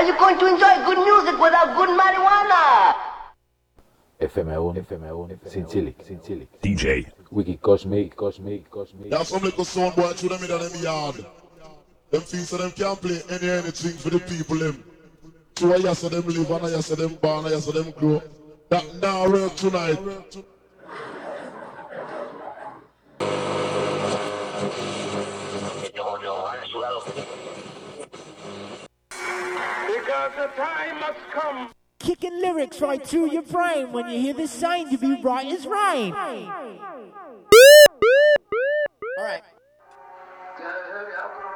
Are you going to enjoy good music without good marijuana? FM1, FM1, Zintzilik, DJ. Wiki Kosmik, Kosmik, Kosmik. There's some little sound boy through them in them yard. Them things so them can't play any anything for the people them. So I yes them live and I yes them born, I yes them grow. That now work tonight. The time must come. Kicking lyrics right through your brain. When you hear this sound, you'll be right as rain. Alright. We're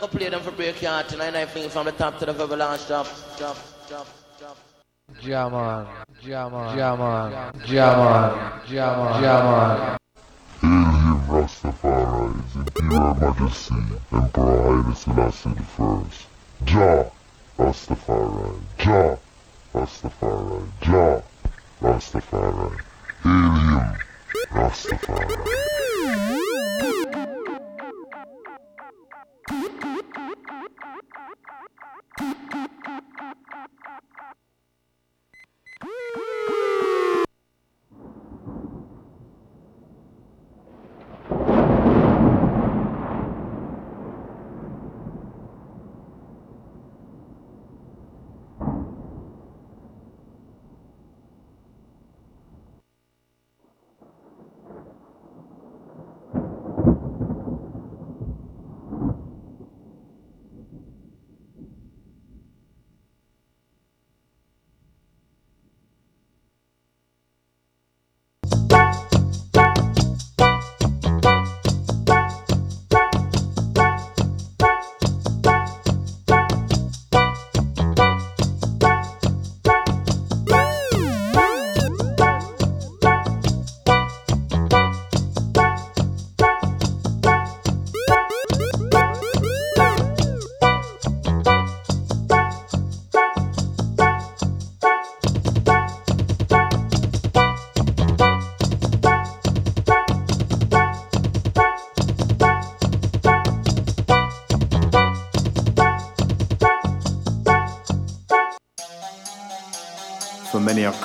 not gonna play them for break yard tonight. I think from the top to the very last drop, drop, drop, drop. Jaman, Jaman, Jaman, Jaman, Jaman, Jaman. Hail him Rastafari, His Imperial Majesty, Emperor Haile Selassie I. Jah, Rastafari, Jah, Rastafari, Jah, Rastafari. Hail him, Rastafari.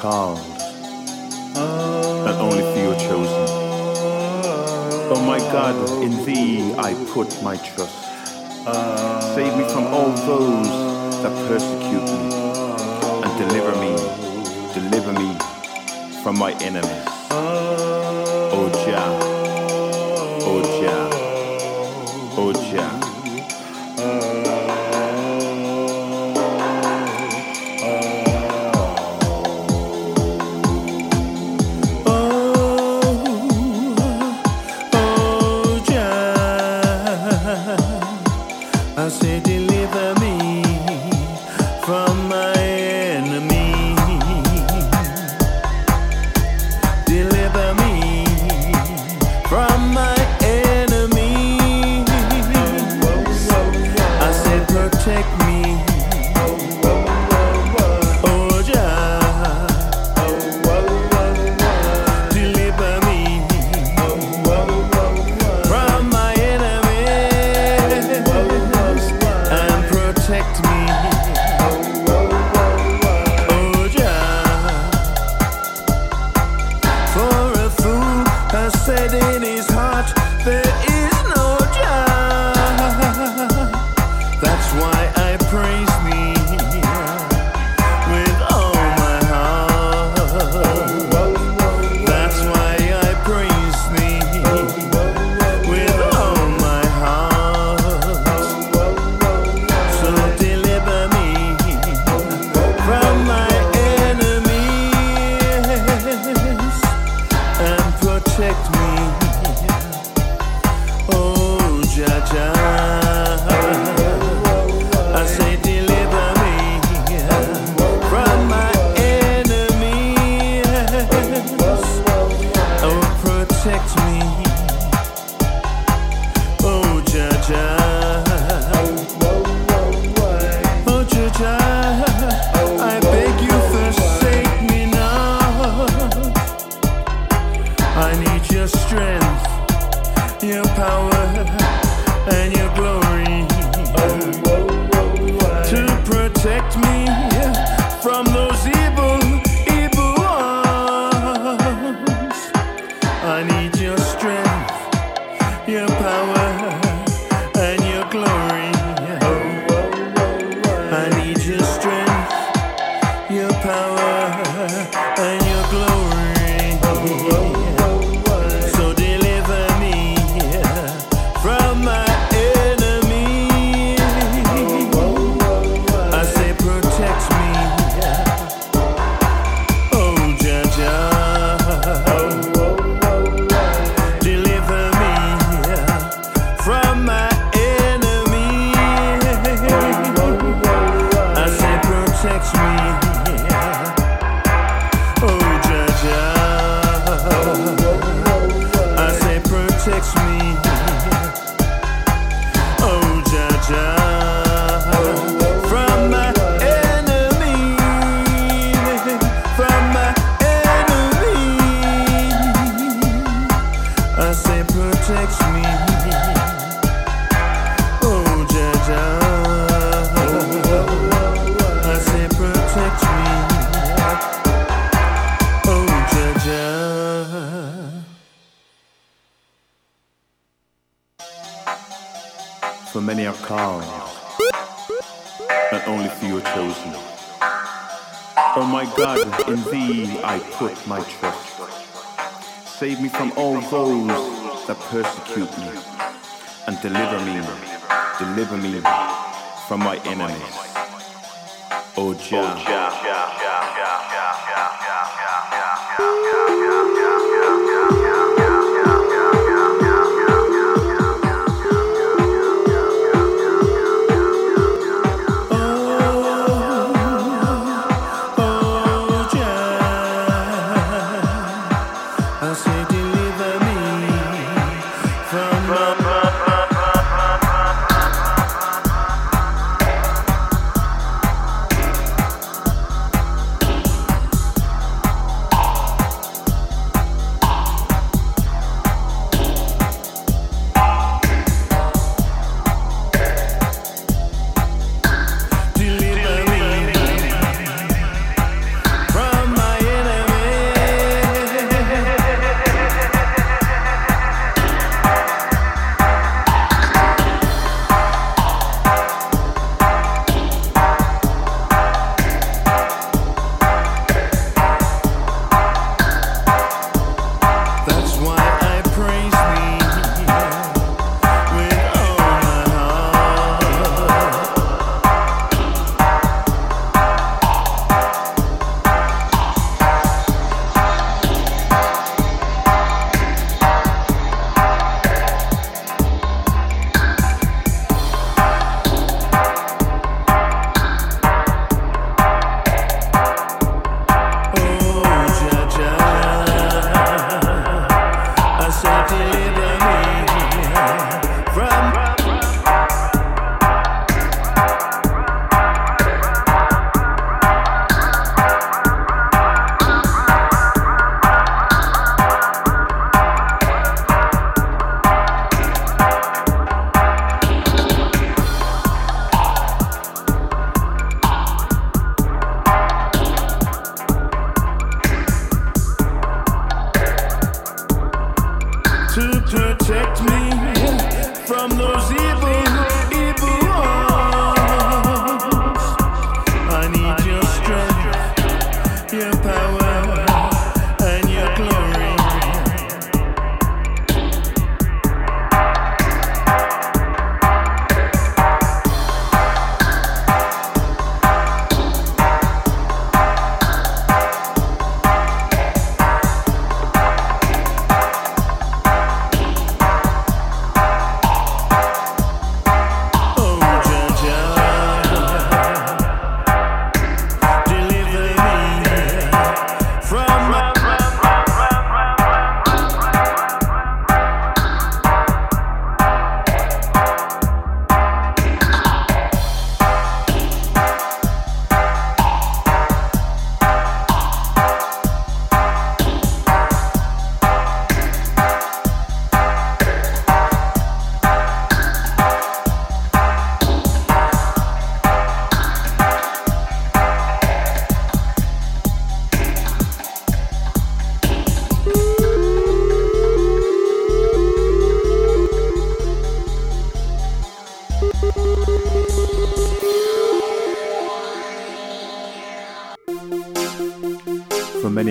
Called, and only few are chosen. Oh my God, in Thee I put my trust. Save me from all those that persecute me, and deliver me, deliver me from my enemies. all those that persecute me, and deliver me, deliver me from my enemies. Oh Jah.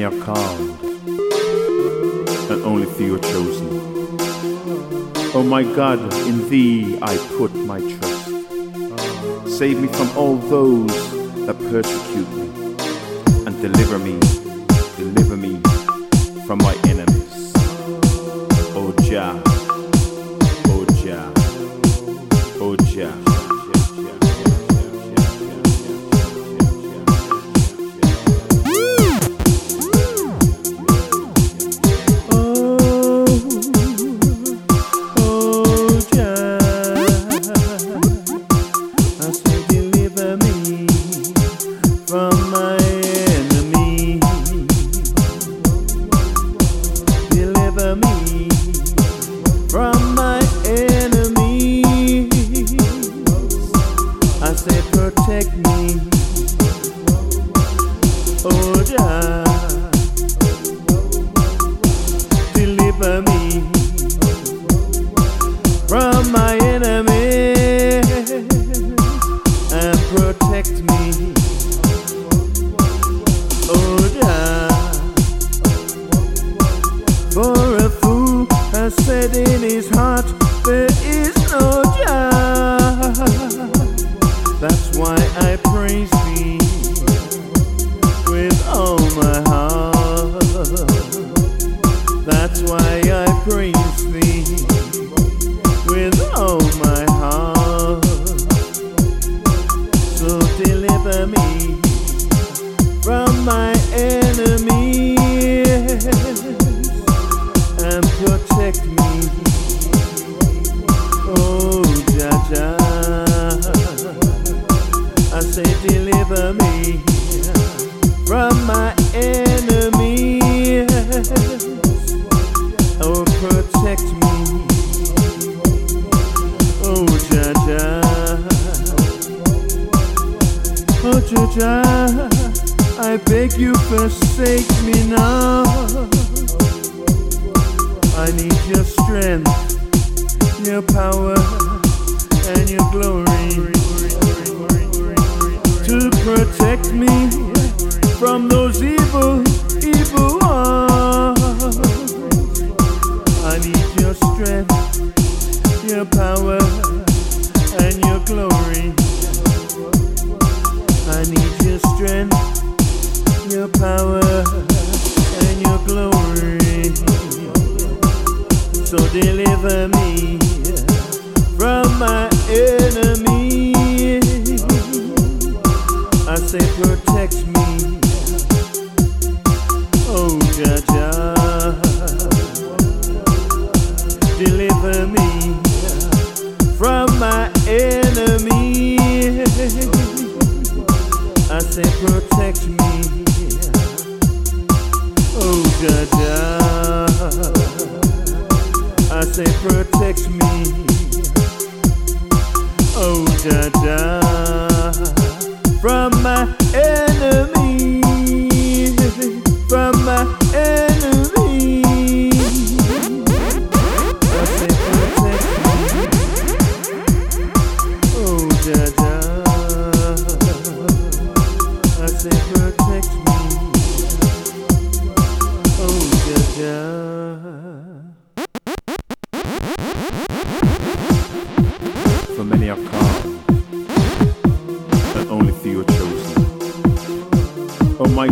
are called, and only few are chosen. O oh my God, in thee I put my trust. Save me from all those that persecute me, and deliver me, deliver me from my enemies. O oh Jah.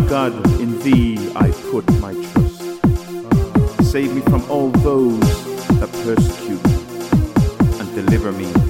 God, in thee I put my trust. Save me from all those that persecute me, and deliver me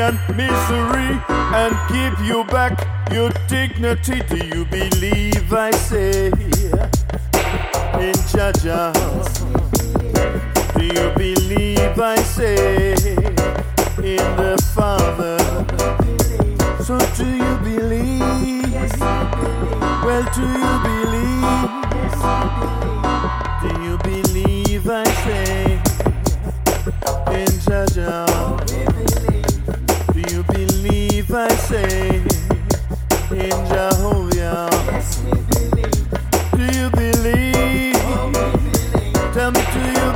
and misery and give you back your dignity. Do you believe I say in Jah Jah? Do you believe I say in the Father? So do you believe? Well, do you believe? Do you believe I say in Jah Jah? in Jehovah? Do you believe. Tell me, do you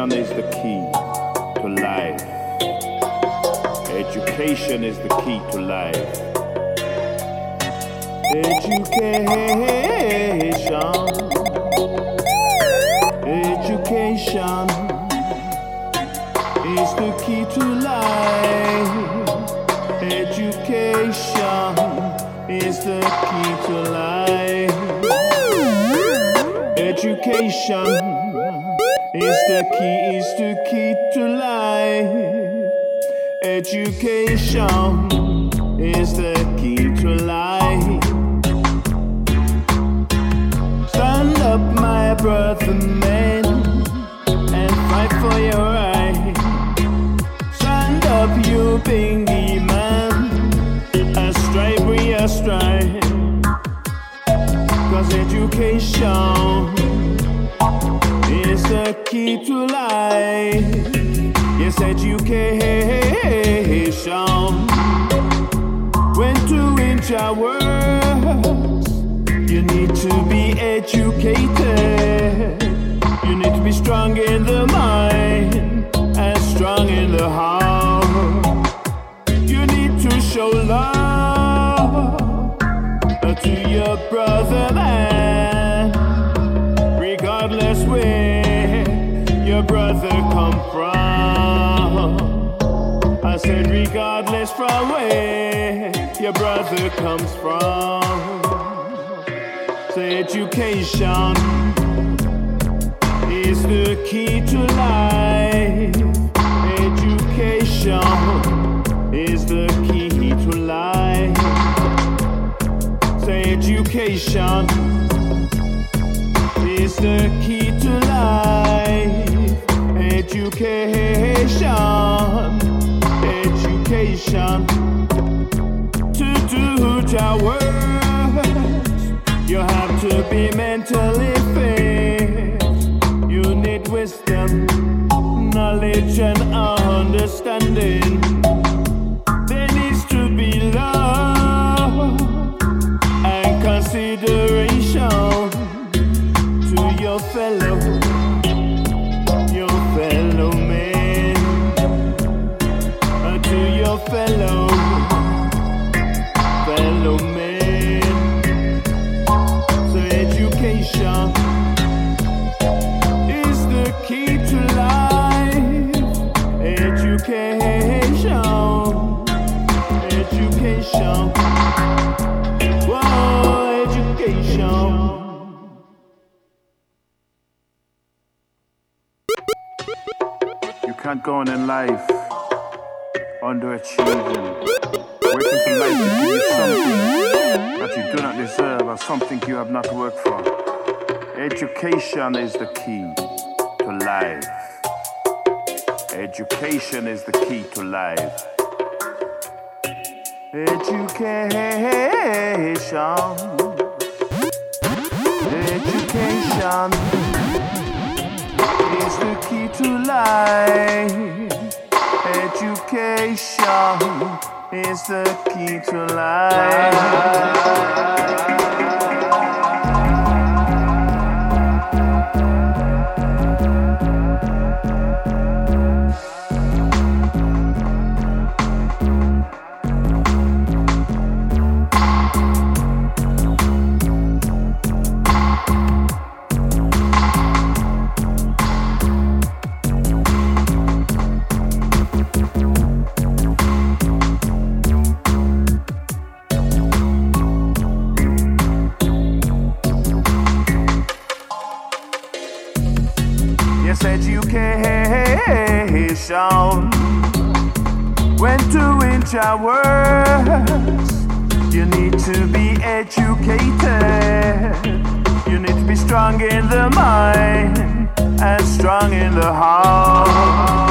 Education is the key to life. Education is the key to life. Education. Education is the key to life. Education is the key to life. Education the key is to keep to life. Education is the key. Education is the key to life. Education, education to do your work. You have to be mentally fit. You need wisdom, knowledge, and understanding. Can't go on in life underachieving, waiting for life to give you something that you do not deserve or something you have not worked for. Education is the key to life. Education is the key to life. Education. Education is the key to life. Education is the key to life. When to inch our words, you need to be educated. You need to be strong in the mind and strong in the heart.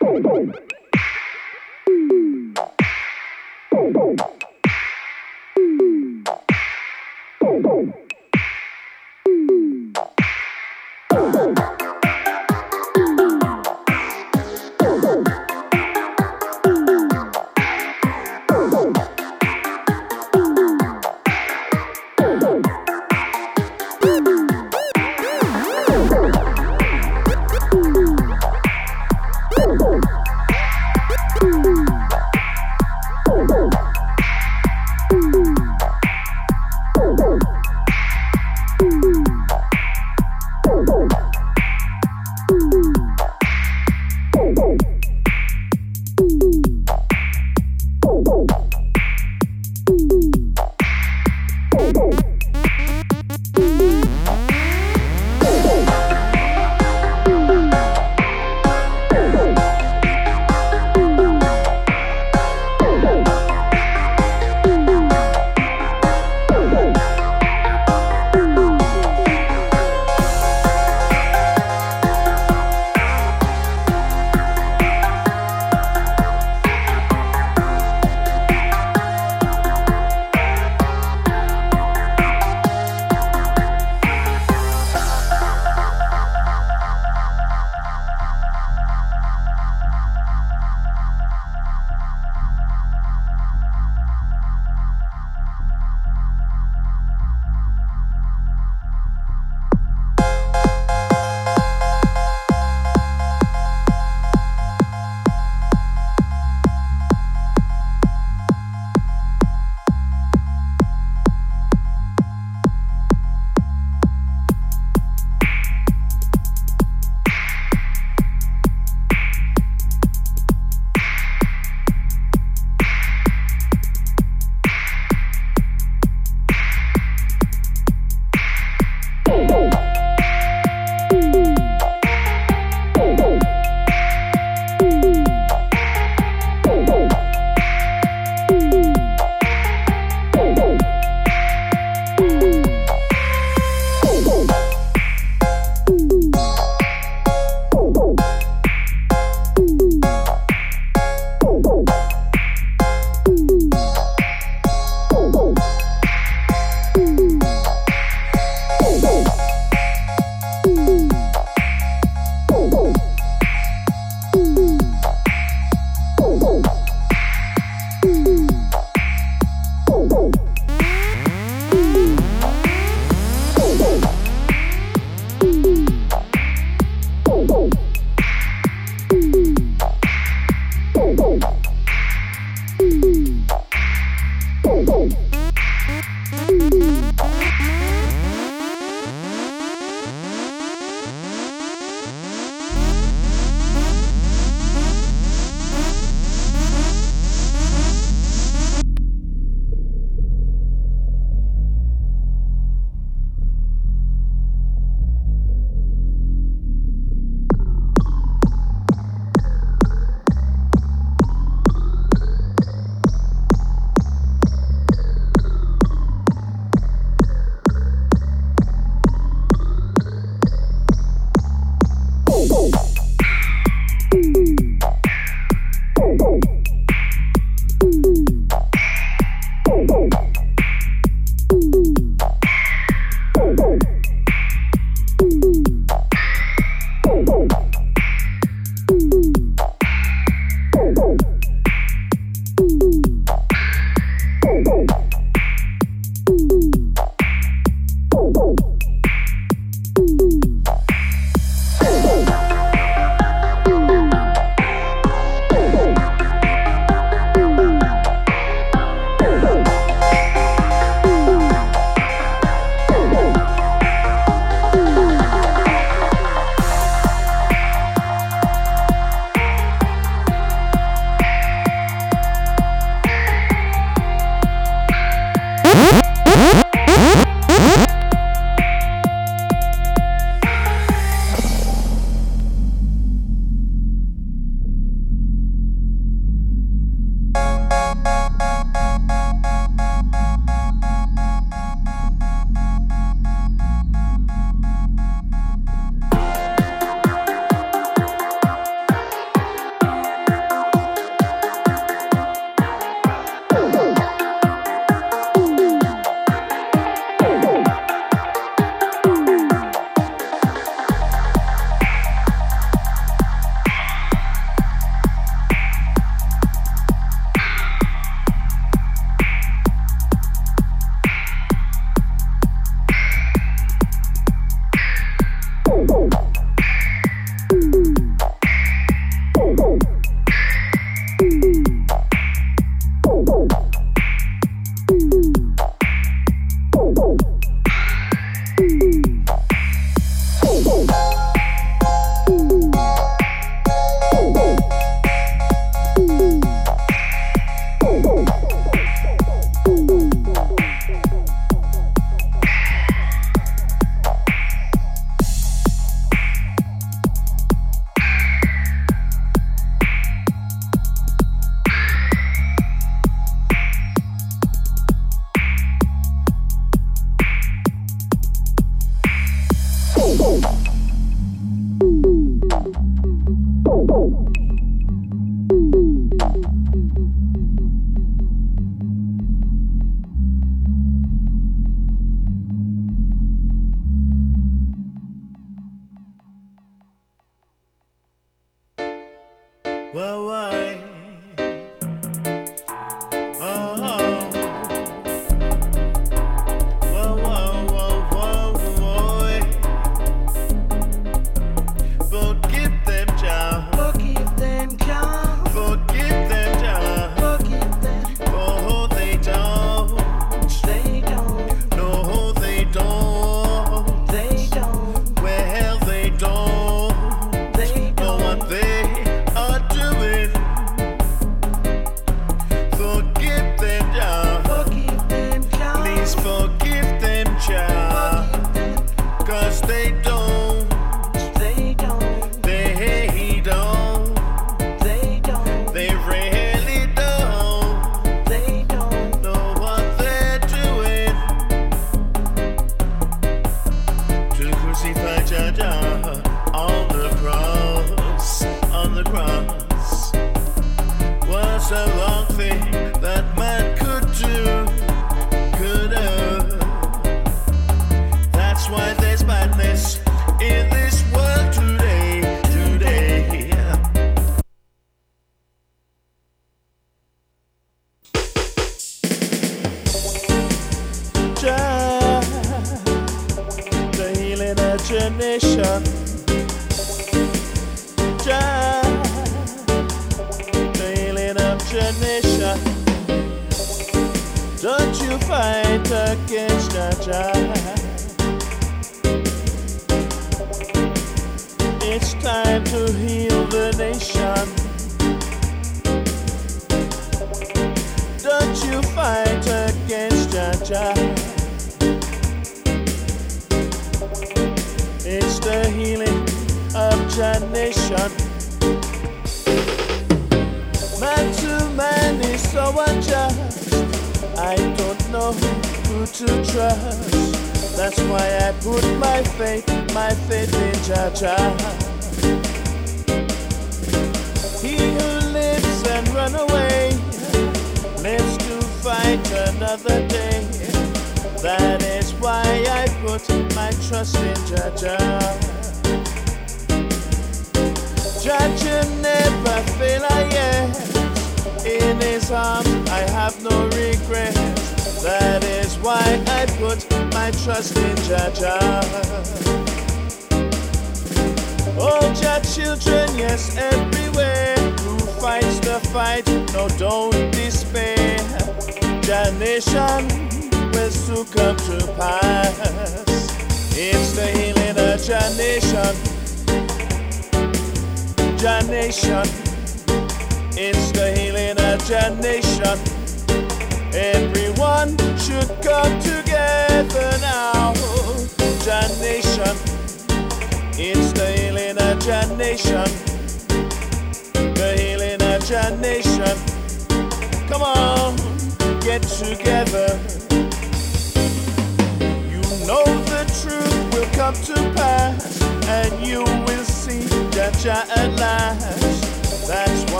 Boom!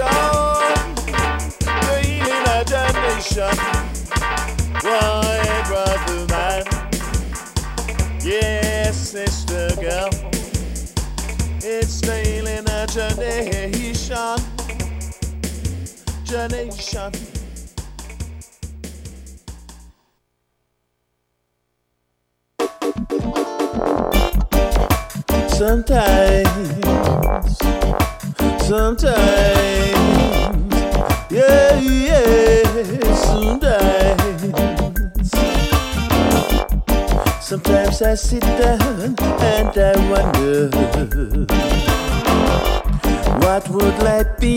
nation, the healing of the. Why, brother man? Yes, sister girl. It's the healing of the nation, the sometimes, sometimes. I sit down and I wonder what would life be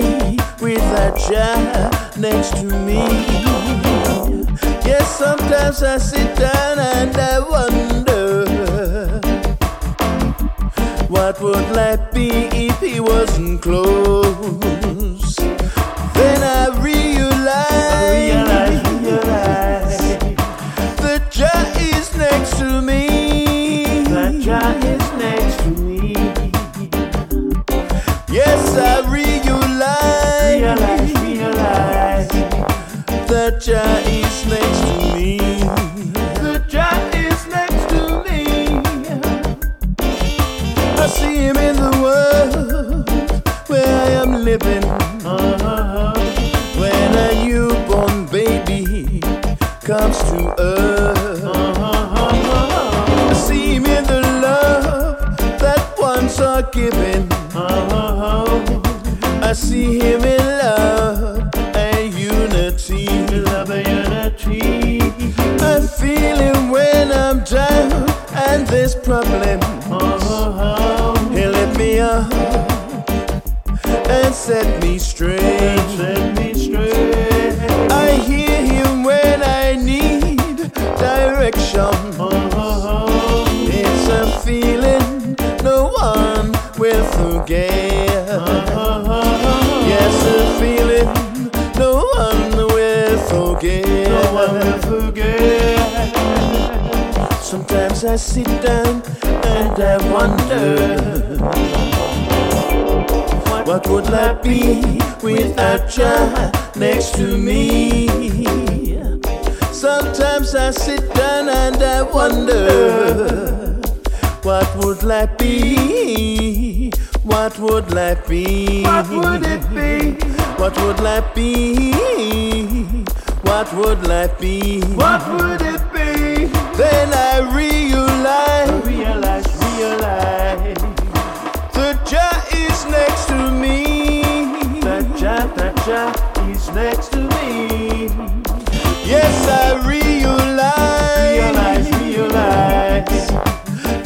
without Jah next to me? Yes, sometimes I sit down and I wonder what would life be if he wasn't close? Then I realize, that Jah is next to me. There's Sometimes I sit down and I wonder what would life be without you next to me? Sometimes I sit down and I wonder what would life be? What would life be? What would it be? What would life be? What would life be? What would it be? Then I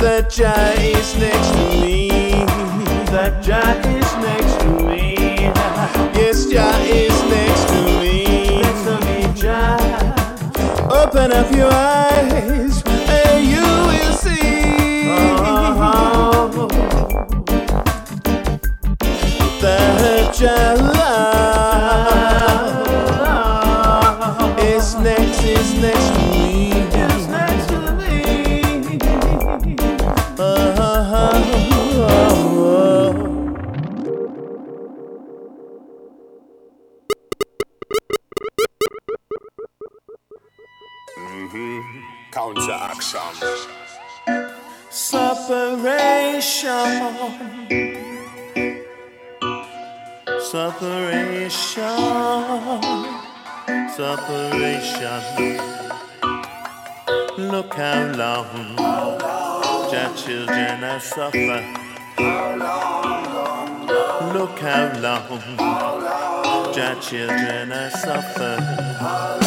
that Jah is next to me. That Jah is next to me. Yes, Jah is next to me. Next to me, Jah. Open up your eyes Separation. Separation. Look how long your children have suffered. Look how long your children have suffered.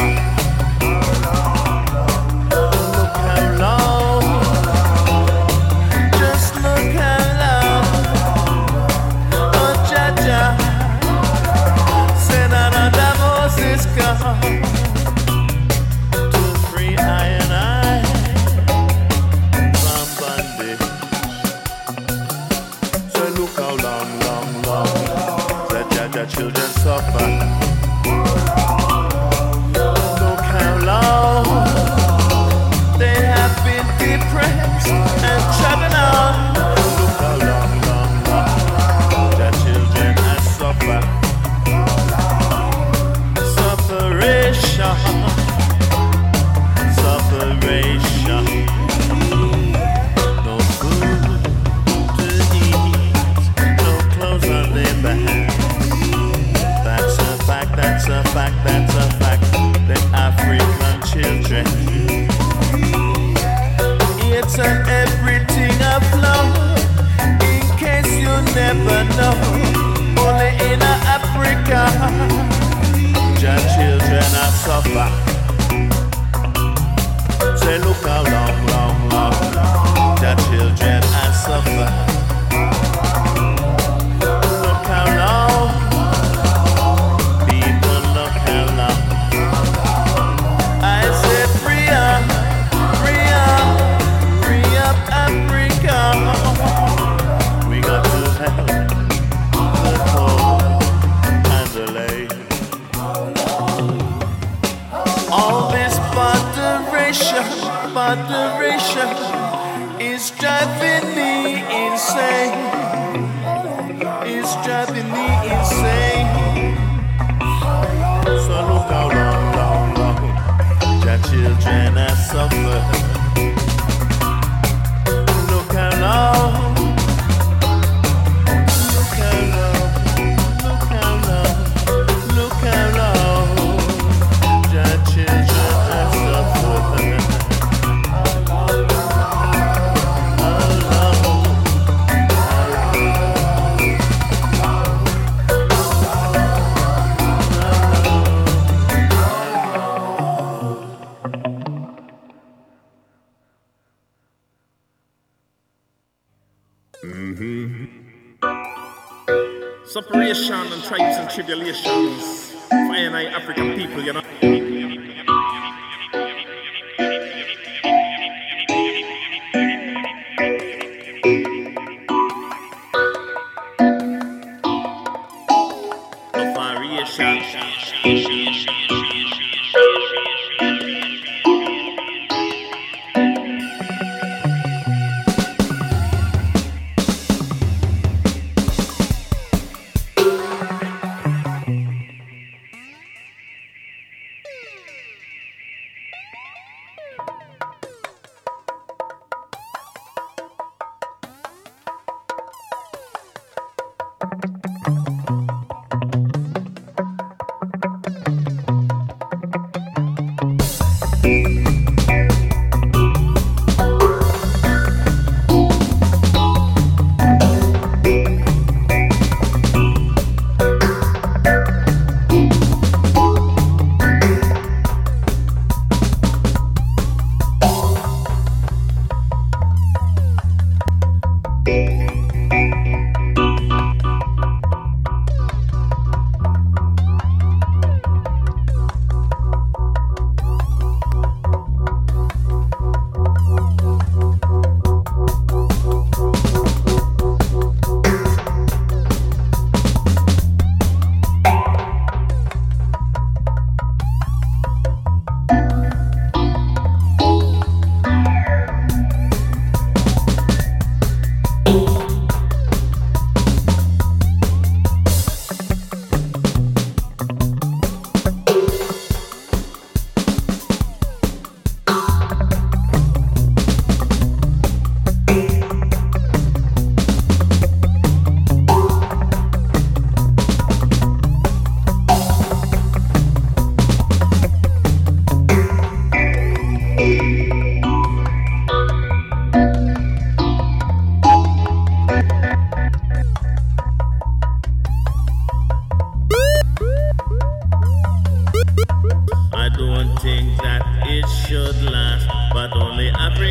are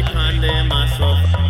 every condemn myself.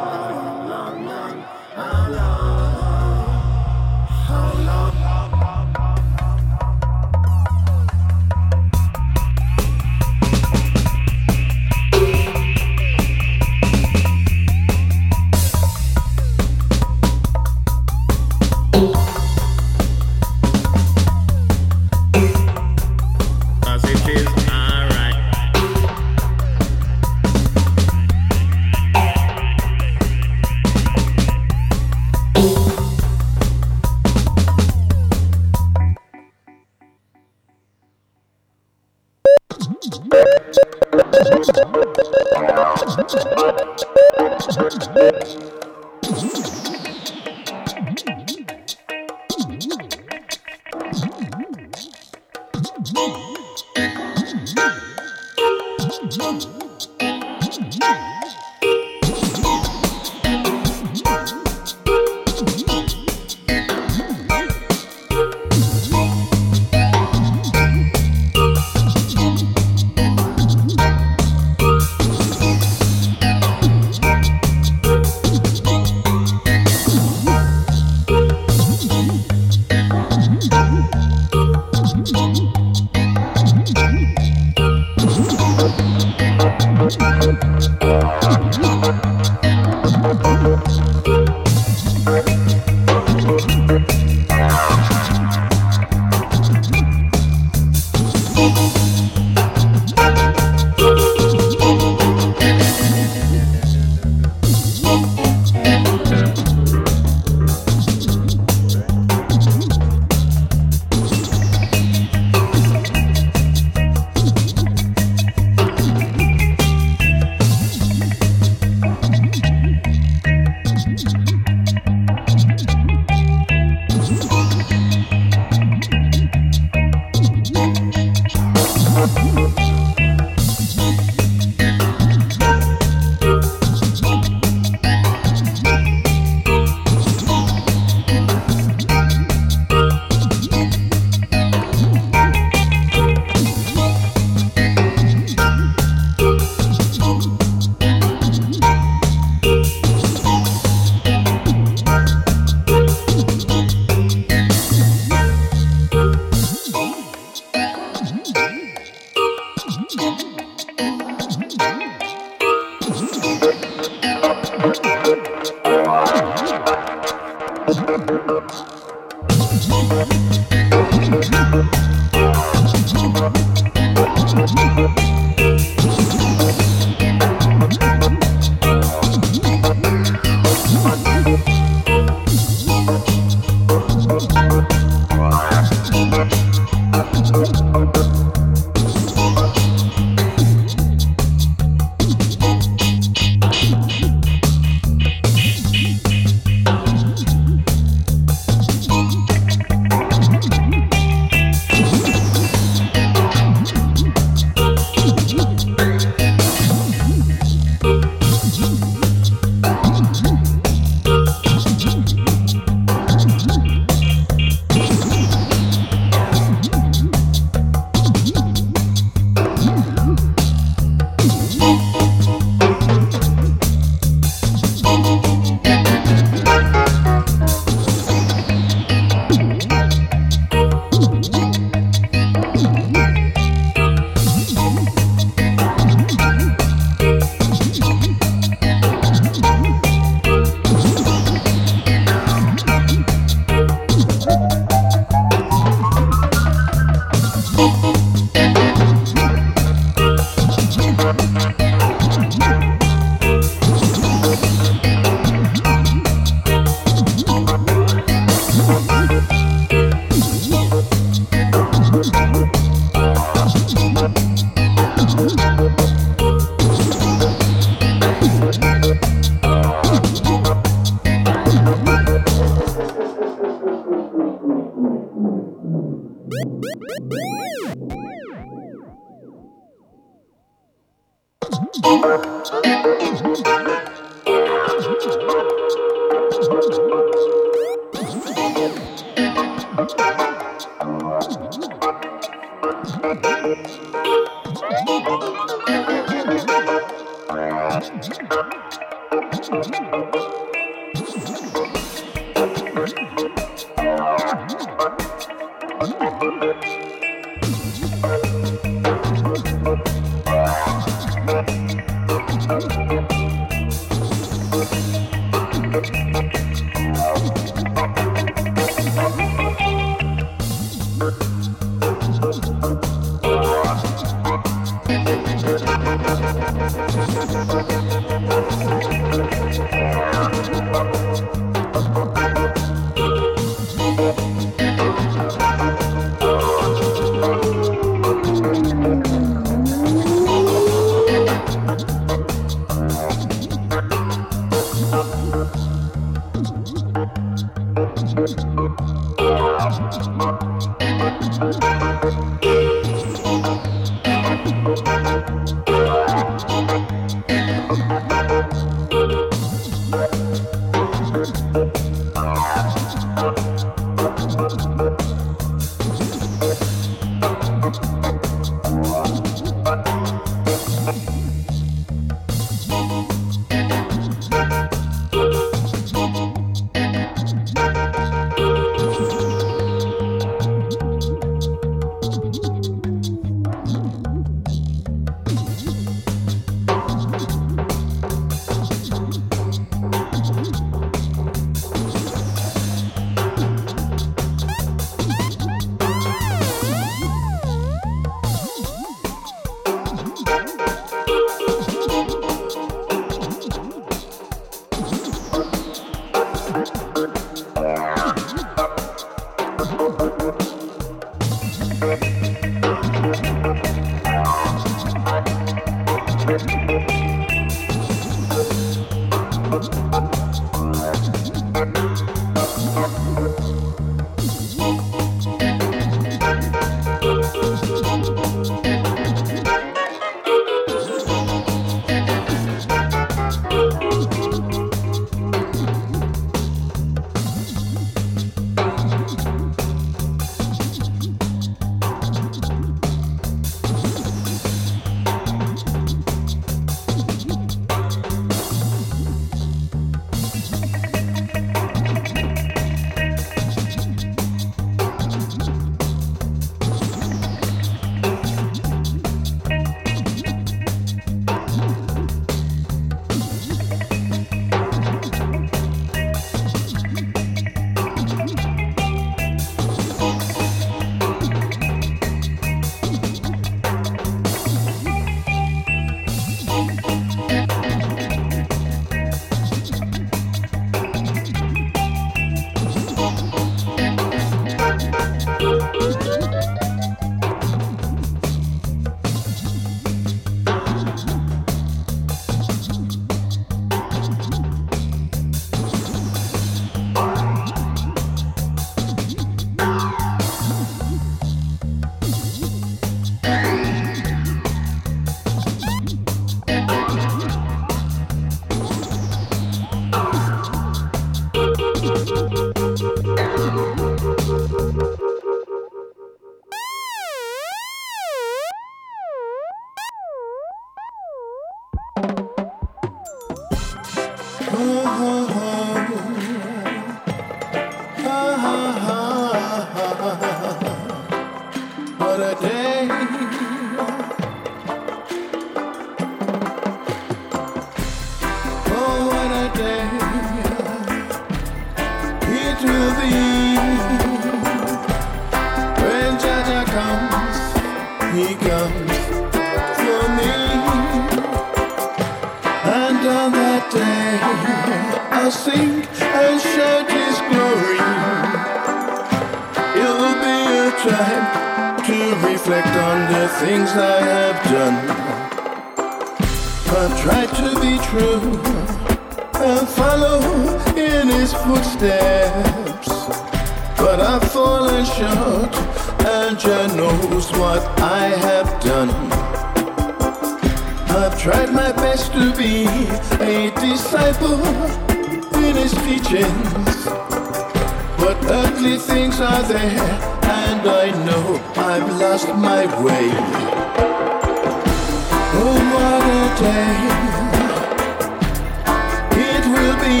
It will be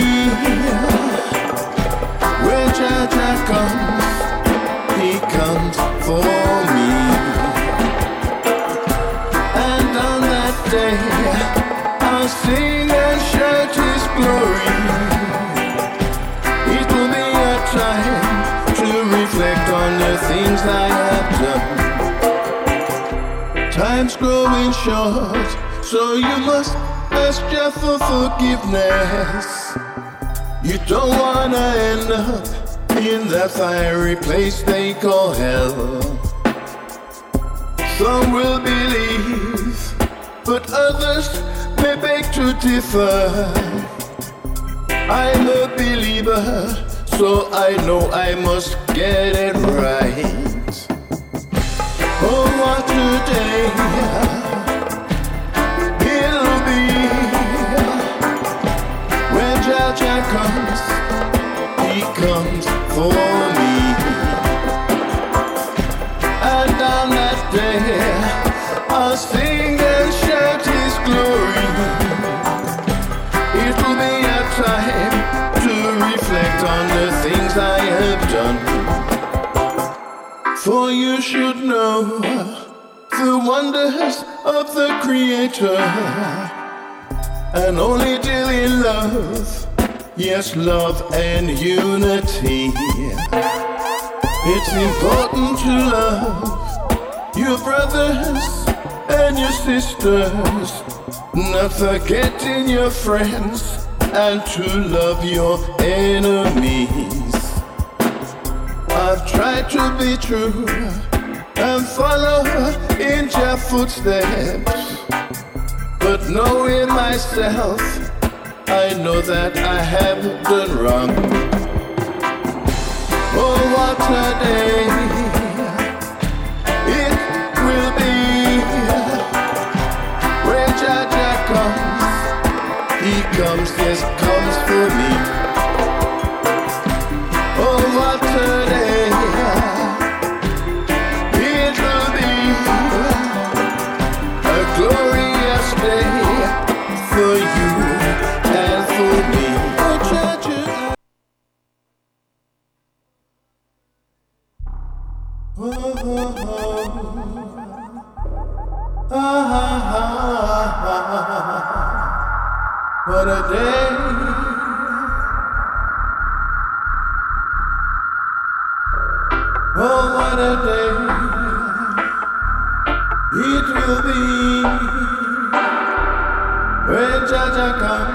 when comes. He comes for me, and on that day I'll sing and shout His glory. It will be a time to reflect on the things I have done. Time's growing short, so you must ask Jah for forgiveness. You don't wanna end up in that fiery place they call hell. Some will believe, but others may beg to differ. I'm a believer, so I know I must get it right. Oh, what a of the Creator, and only deal in love, yes, love and unity. It's important to love your brothers and your sisters, not forgetting your friends, and to love your enemies. I've tried to be true and follow in your footsteps. But knowing myself, I know that I have done wrong. Oh, what a day it will be when Jah Jah comes. He comes, yes, comes for me. What a day. Oh, what a day it will be when Jah Jah comes.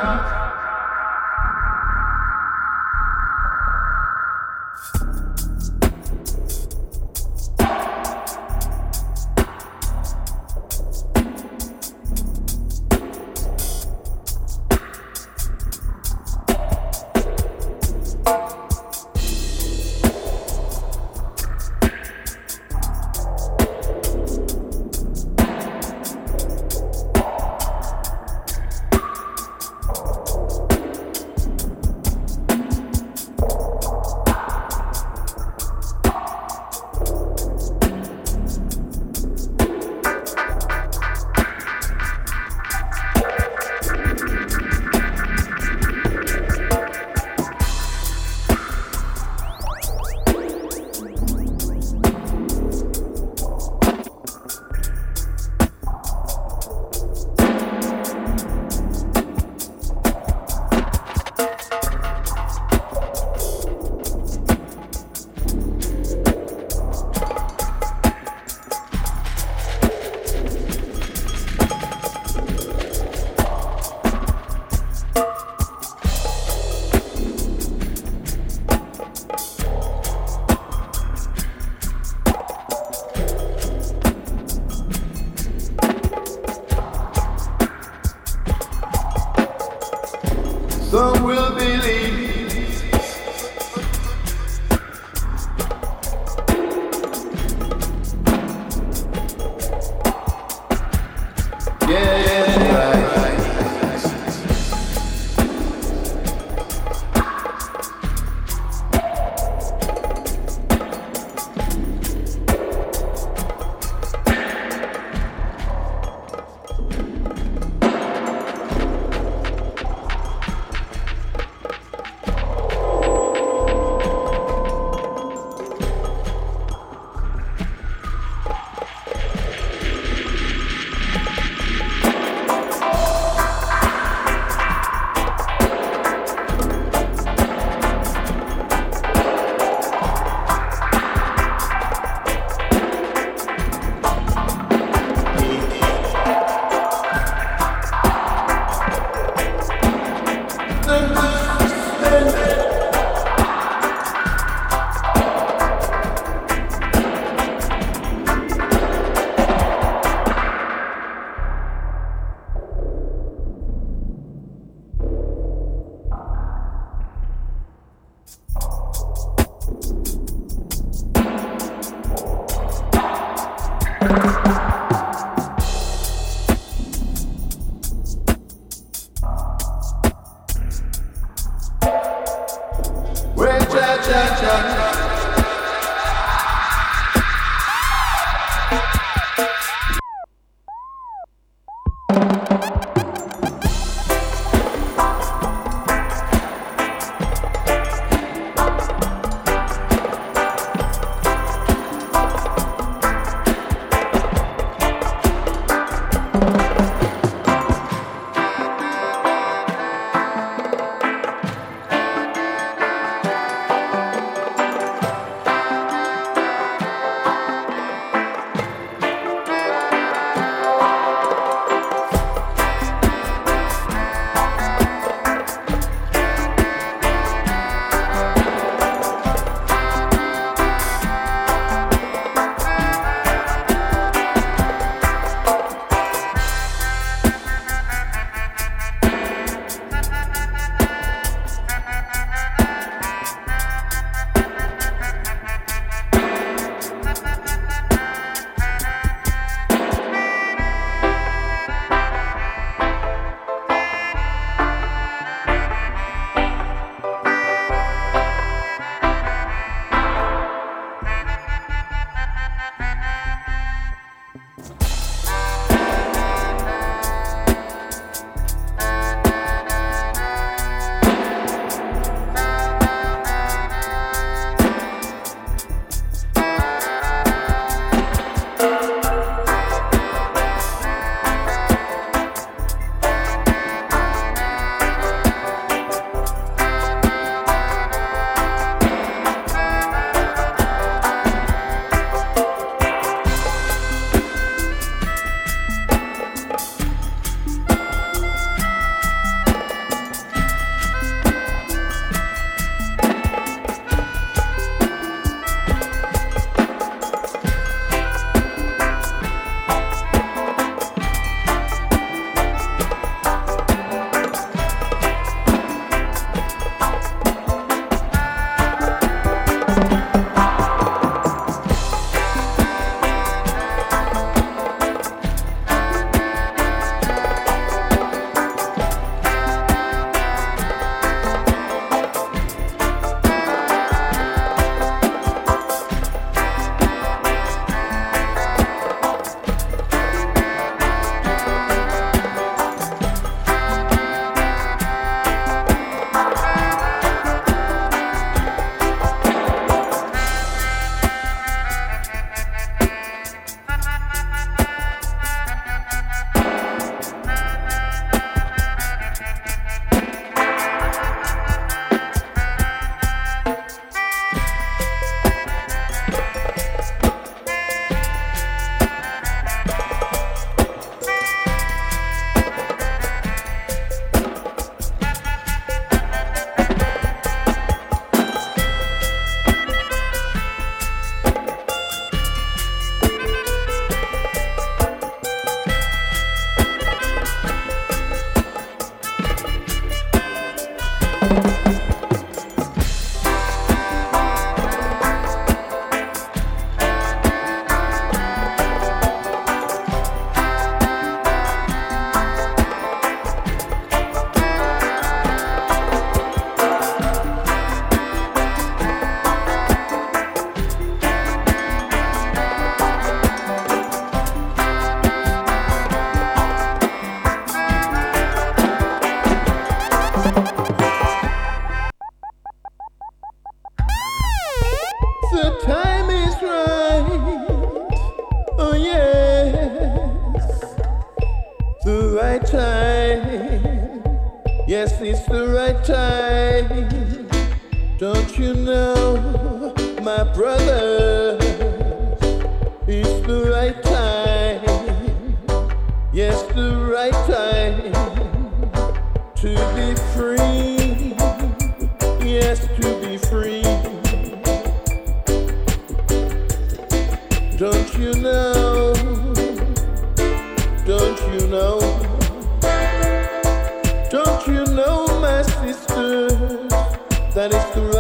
That it's the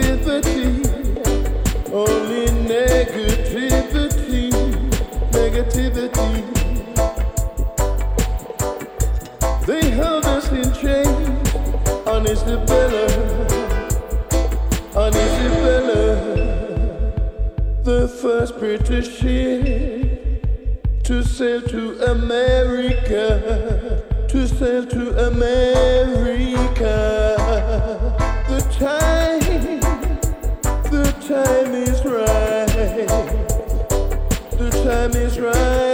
negativity, only negativity, negativity. They held us in chains, and it's the better. The first British ship to sail to America, to sail to America. right.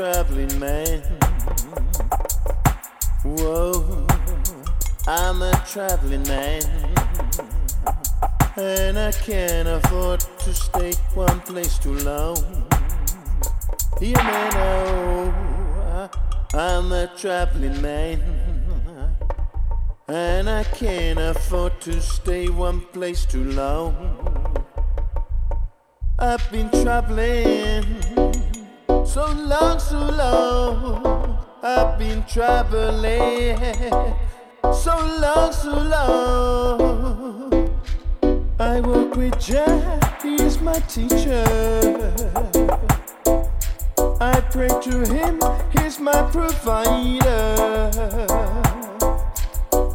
Traveling, man. Whoa, I'm a traveling man. And I can't afford to stay one place too long. You may know I'm a traveling man. And I can't afford to stay one place too long. I've been traveling long, so long. I've been traveling so long, so long. I work with Jah, he is my teacher. I pray to him, he's my provider.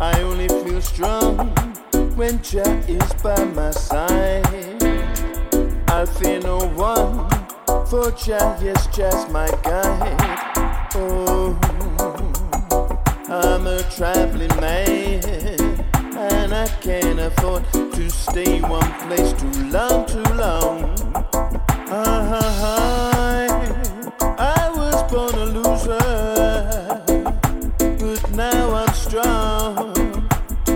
I only feel strong when Jah is by my side. I'll fear no one, for Jah, yes, Jah's but now I'm strong,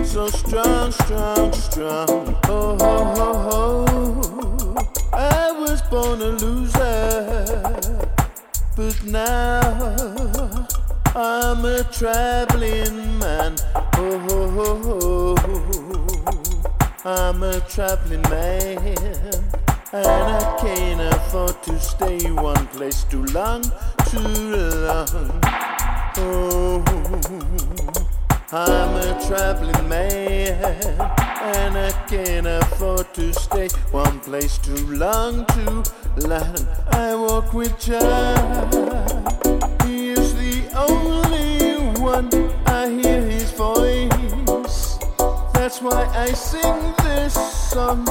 so strong, strong, strong. Oh, oh, oh, oh. I was born a loser, but now I'm a traveling man. Oh, oh, oh, oh. I'm a traveling man. And I can't afford to stay one place too long too long. Oh, I'm a traveling man, and I can't afford to stay one place too long, too long. I walk with Jah, He is the only one. I hear His voice. That's why I sing this song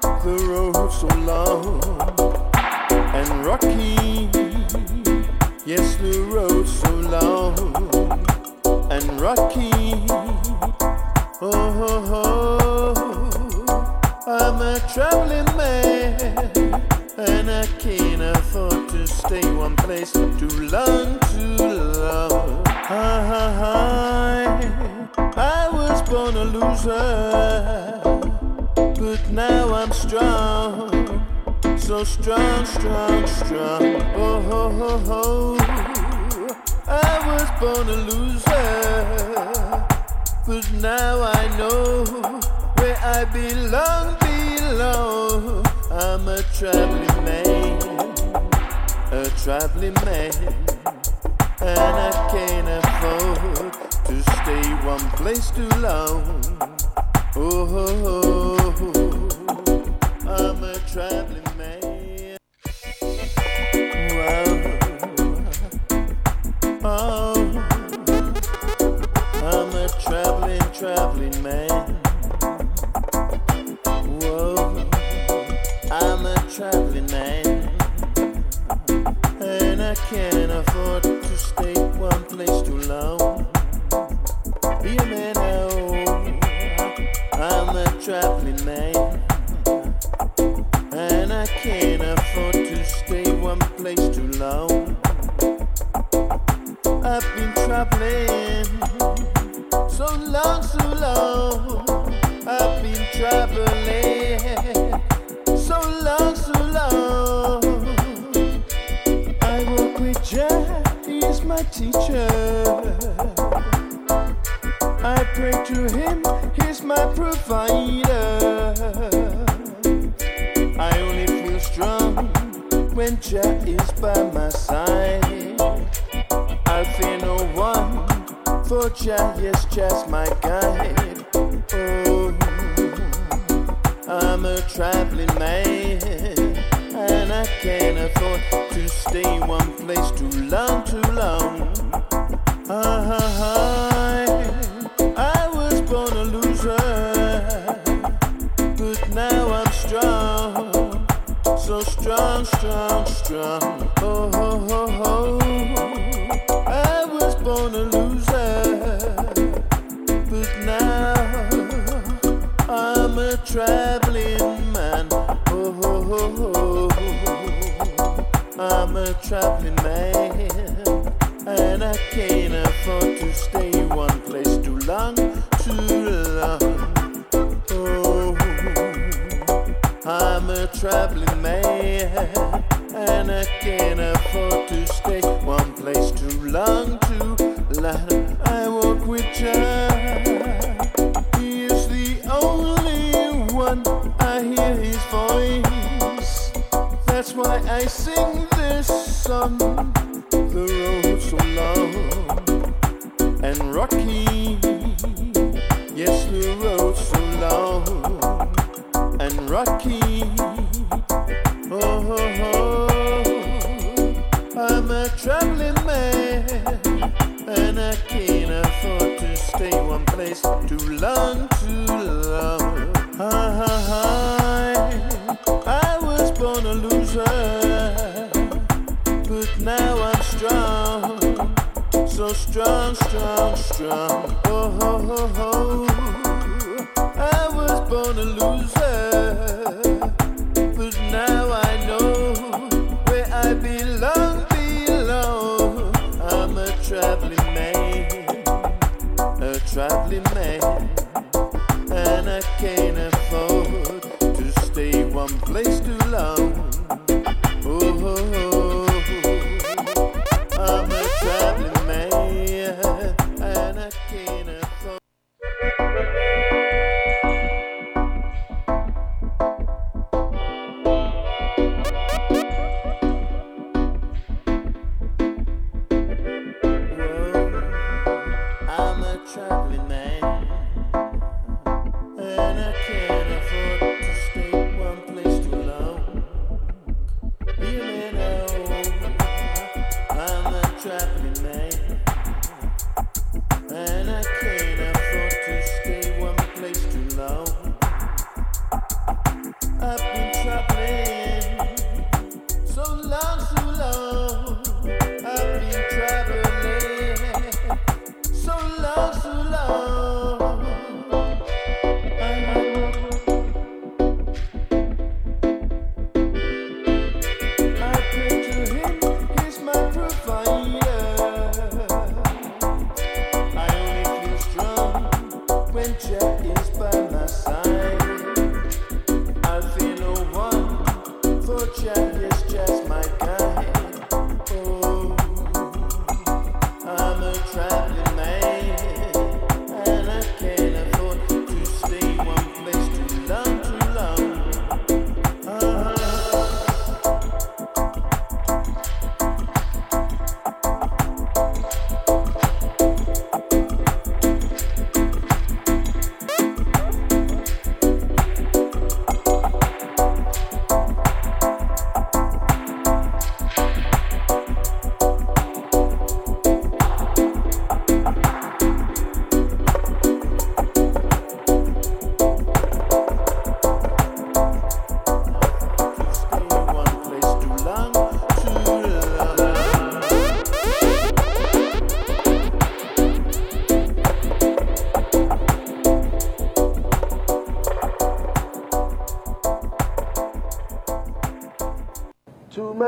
the road so long and rocky. Yes, the road so long and rocky. Oh, oh, oh, I'm a traveling man, and I can't afford to stay one place too long, too long. I, I was born a loser but now I'm strong, so strong, strong, strong. Oh, oh, oh, oh. I was born a loser, but now I know where I belong, belong. I'm a traveling man, a traveling man, and I can't afford to stay one place too long. Oh, oh, oh, I'm a traveling man. Wow. Oh, I'm a traveling, traveling man. Whoa, I'm a traveling man. And I can't afford to stay one place too long. Be a man now. I'm a traveling man, I've been traveling so long, so long. I've been traveling so long, so long. I walk with Jah, He's my teacher. I pray to him, he's my provider. I only feel strong when Jah is by my side. Jah, yes, Jah's my guide. Oh, I'm a traveling man, and I can't afford to stay one place too long, too long. I, a traveling man. Oh, oh, oh, oh. I'm a traveling man. And I can't afford to stay one place too long, too long. Oh, I'm a traveling man, and I can't afford to stay one place too long,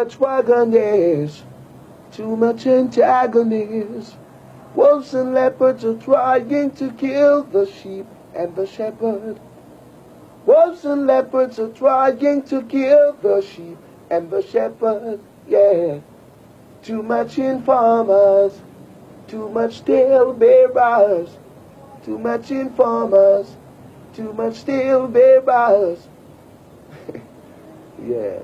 much wagonness, too much antagonist. Wolves and leopards are trying to kill the sheep and the shepherd. Wolves and leopards are trying to kill the sheep and the shepherd. Yeah. Too much informers, too much tale bearers, too much informers, too much tale bearers. yeah.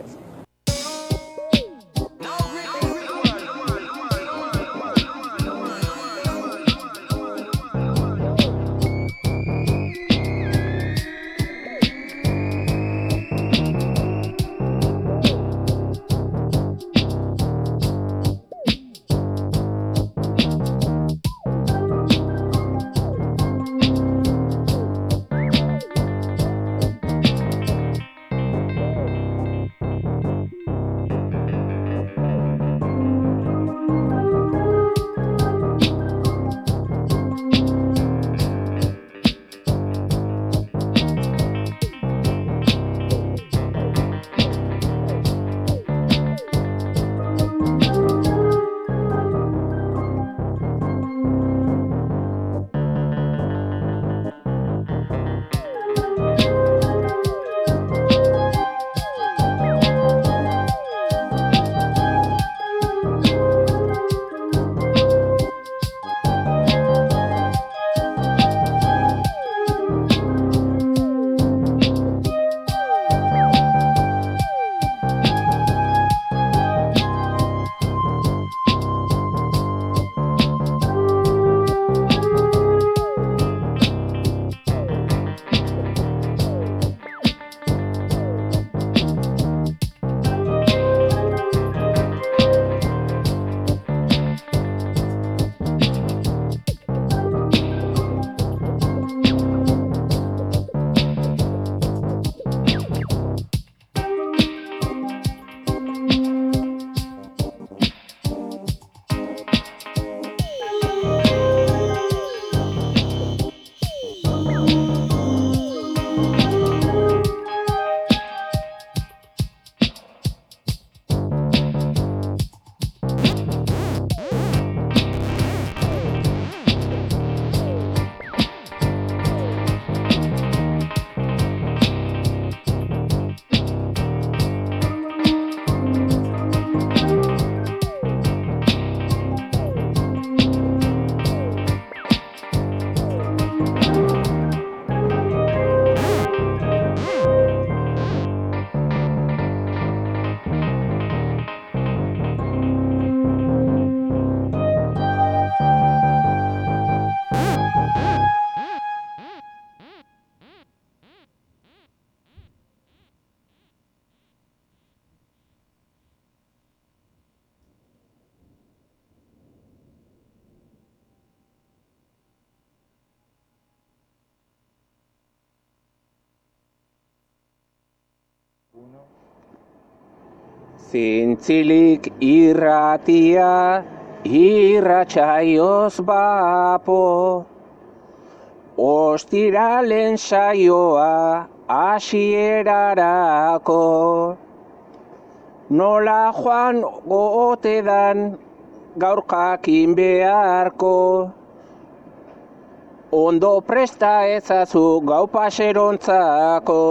Zintzilik irratia, irratsaioz bapo. Ostiralen saioa, hasierarako. Nola joan gote dan, gaur jakin beharko. Ondo presta ezazu gau paserontzako.